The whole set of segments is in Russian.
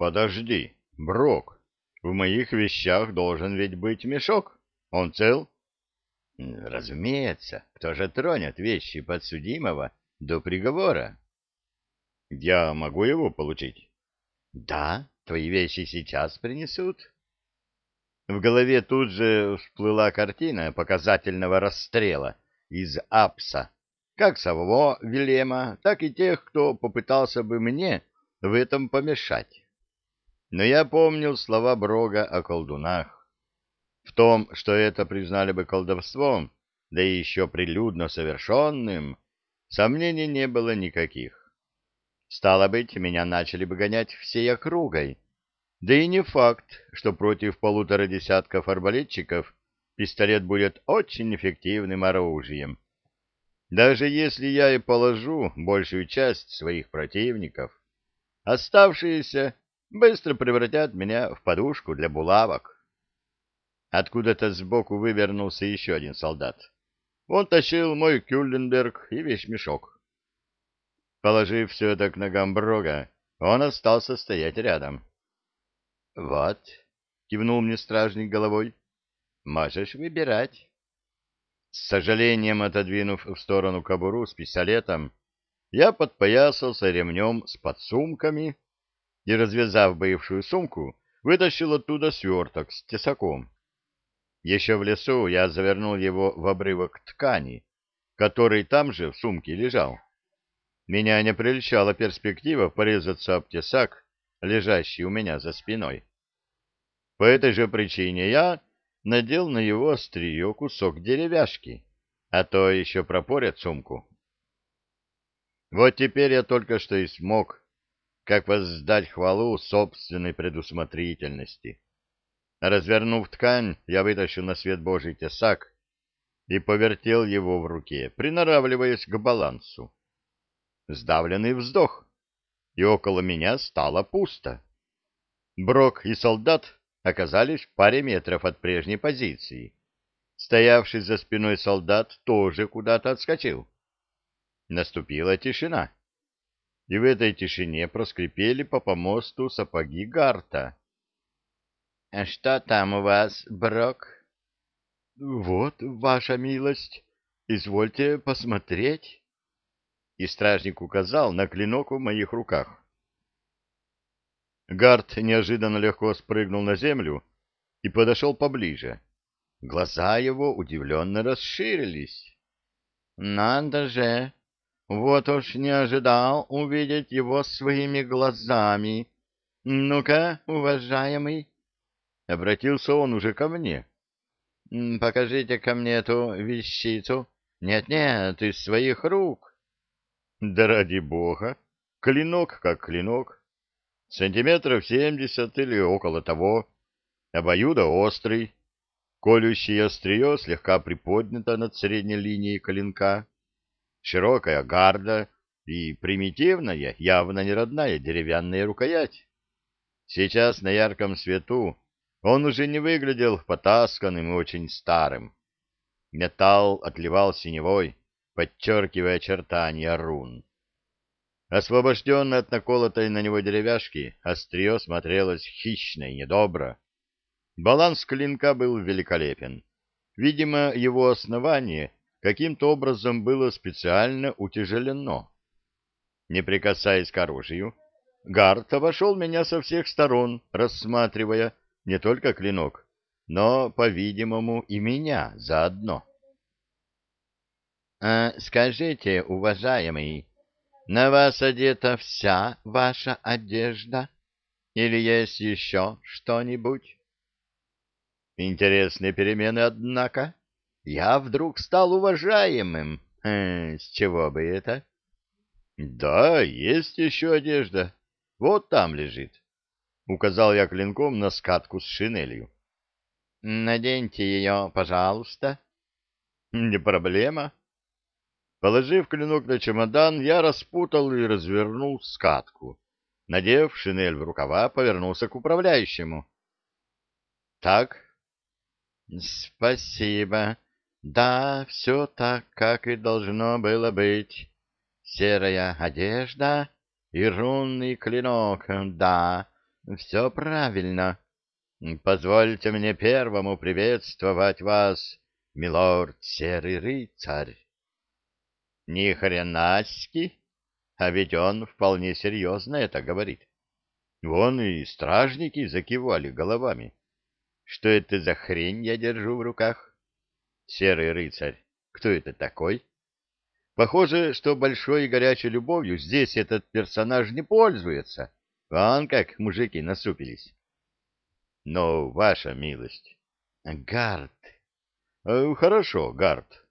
Подожди, Брок, в моих вещах должен ведь быть мешок. Он цел? Разумеется, кто же тронет вещи подсудимого до приговора? Я могу его получить? Да, твои вещи сейчас принесут. В голове тут же всплыла картина показательного расстрела из Апса, как самого Вилема, так и тех, кто попытался бы мне в этом помешать. Но я помнил слова Брога о колдунах. В том, что это признали бы колдовством, да и еще прилюдно совершенным, сомнений не было никаких. Стало быть, меня начали бы гонять всей округой. Да и не факт, что против полутора десятков арбалетчиков пистолет будет очень эффективным оружием. Даже если я и положу большую часть своих противников, оставшиеся быстро превратят меня в подушку для булавок. Откуда-то сбоку вывернулся еще один солдат. Он тащил мой кюльденберг и весь мешок. Положив все это к ногам Брога, он остался стоять рядом. — Вот, — кивнул мне стражник головой, — можешь выбирать. С сожалением отодвинув в сторону кобуру с пистолетом, я подпоясался ремнем с подсумками и, развязав бывшую сумку, вытащил оттуда сверток с тесаком. Еще в лесу я завернул его в обрывок ткани, который там же в сумке лежал. Меня не прельщала перспектива порезаться об тесак, лежащий у меня за спиной. По этой же причине я надел на его острие кусок деревяшки, а то еще пропорят сумку. Вот теперь я только что и смог, как воздать хвалу собственной предусмотрительности. Развернув ткань, я вытащил на свет Божий тесак и повертел его в руке, приноравливаясь к балансу. Сдавленный вздох, и около меня стало пусто. Брок и солдат оказались в паре метров от прежней позиции. Стоявший за спиной солдат тоже куда-то отскочил. Наступила тишина, и в этой тишине проскрипели по помосту сапоги Гарта. — А что там у вас, Брок? — Вот, ваша милость, извольте посмотреть. И стражник указал на клинок в моих руках. Гард неожиданно легко спрыгнул на землю и подошел поближе. Глаза его удивленно расширились. — Надо же! Вот уж не ожидал увидеть его своими глазами. Ну-ка, уважаемый, Обратился он уже ко мне. «Покажите ко мне эту вещицу. Нет-нет, из своих рук». «Да ради бога! Клинок как клинок. Сантиметров семьдесят или около того. Обоюдо острый. Колющее острие слегка приподнято над средней линией клинка. Широкая гарда и примитивная, явно не родная деревянная рукоять. Сейчас на ярком свету он уже не выглядел потасканным и очень старым. Металл отливал синевой, подчеркивая очертания рун. Освобожденный от наколотой на него деревяшки, острие смотрелось хищно и недобро. Баланс клинка был великолепен. Видимо, его основание каким-то образом было специально утяжелено. Не прикасаясь к оружию, Гарт обошел меня со всех сторон, рассматривая не только клинок, но, по-видимому, и меня заодно. «А скажите, уважаемый, на вас одета вся ваша одежда? Или есть еще что-нибудь?» Интересные перемены, однако. Я вдруг стал уважаемым. Э, с чего бы это? Да, есть еще одежда. Вот там лежит. Указал я клинком на скатку с шинелью. Наденьте ее, пожалуйста. Не проблема. Положив клинок на чемодан, я распутал и развернул скатку. Надев шинель в рукава, повернулся к управляющему. — Так? — Спасибо. Да, все так, как и должно было быть. Серая одежда и рунный клинок, да, все правильно. Позвольте мне первому приветствовать вас, милорд Серый Рыцарь. Ни хренаськи, а ведь он вполне серьезно это говорит. Вон и стражники закивали головами. Что это за хрень я держу в руках? Серый рыцарь. Кто это такой? Похоже, что большой и горячей любовью здесь этот персонаж не пользуется. Вон как мужики насупились. Но, ваша милость... Гард. Э, хорошо, Гард.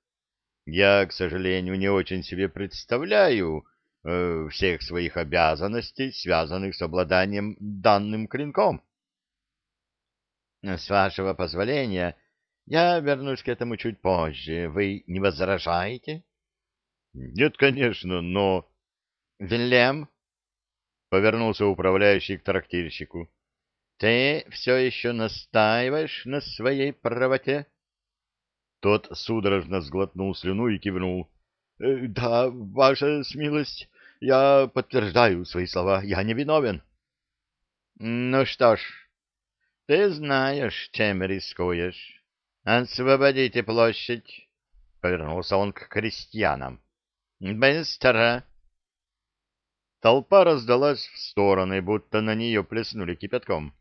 Я, к сожалению, не очень себе представляю э, всех своих обязанностей, связанных с обладанием данным клинком. С вашего позволения, я вернусь к этому чуть позже. Вы не возражаете? Нет, конечно, но... Вильям, повернулся управляющий к трактирщику, ты все еще настаиваешь на своей правоте? Тот судорожно сглотнул слюну и кивнул. «Э, — Да, ваша смелость, я подтверждаю свои слова, я не виновен. — Ну что ж, ты знаешь, чем рискуешь. Освободите площадь, — повернулся он к крестьянам. — Быстро! Толпа раздалась в стороны, будто на нее плеснули кипятком.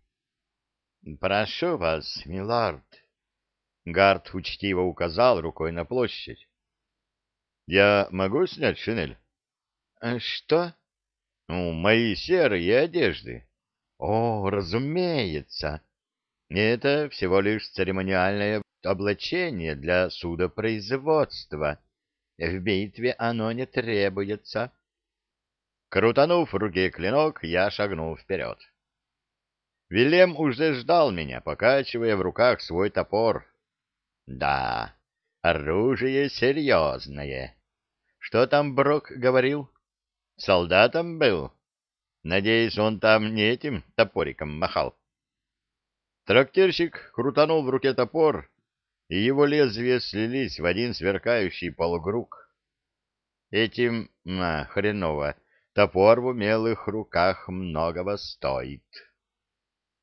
— Прошу вас, милорд. Гард учтиво указал рукой на площадь. — Я могу снять шинель? — Что? — Ну, мои серые одежды. — О, разумеется. Это всего лишь церемониальное облачение для судопроизводства. В битве оно не требуется. Крутанув в руке клинок, я шагнул вперед. Вилем уже ждал меня, покачивая в руках свой топор. Да, оружие серьезное. Что там Брок говорил? Солдатом был? Надеюсь, он там не этим топориком махал. Трактирщик крутанул в руке топор, и его лезвия слились в один сверкающий полугрук. Этим, на, хреново, топор в умелых руках многого стоит.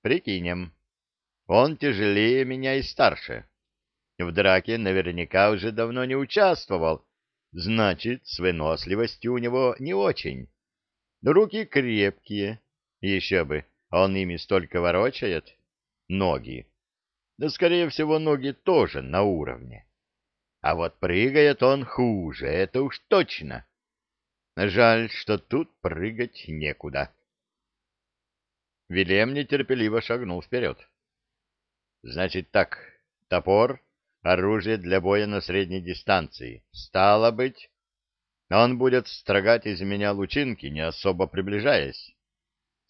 Прикинем, он тяжелее меня и старше. В драке наверняка уже давно не участвовал, значит, с выносливостью у него не очень. Руки крепкие, еще бы, он ими столько ворочает ноги. Да, скорее всего, ноги тоже на уровне. А вот прыгает он хуже, это уж точно. Жаль, что тут прыгать некуда. Вилем нетерпеливо шагнул вперед. Значит так, топор — оружие для боя на средней дистанции. Стало быть, он будет строгать из меня лучинки, не особо приближаясь.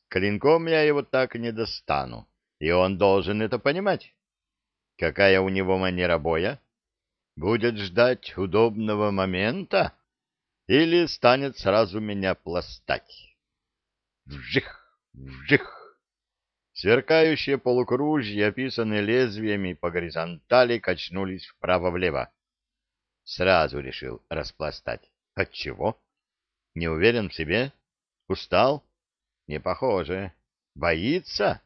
Клинком я его так и не достану и он должен это понимать. Какая у него манера боя? Будет ждать удобного момента или станет сразу меня пластать? Вжих, вжих. Сверкающие полукружья, описанные лезвиями по горизонтали, качнулись вправо-влево. Сразу решил распластать. Отчего? Не уверен в себе? Устал? Не похоже. Боится?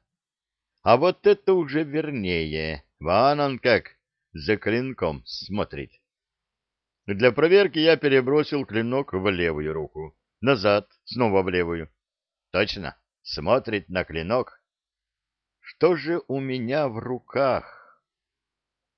А вот это уже вернее. Вон он как за клинком смотрит. Для проверки я перебросил клинок в левую руку. Назад, снова в левую. Точно, смотрит на клинок. Что же у меня в руках?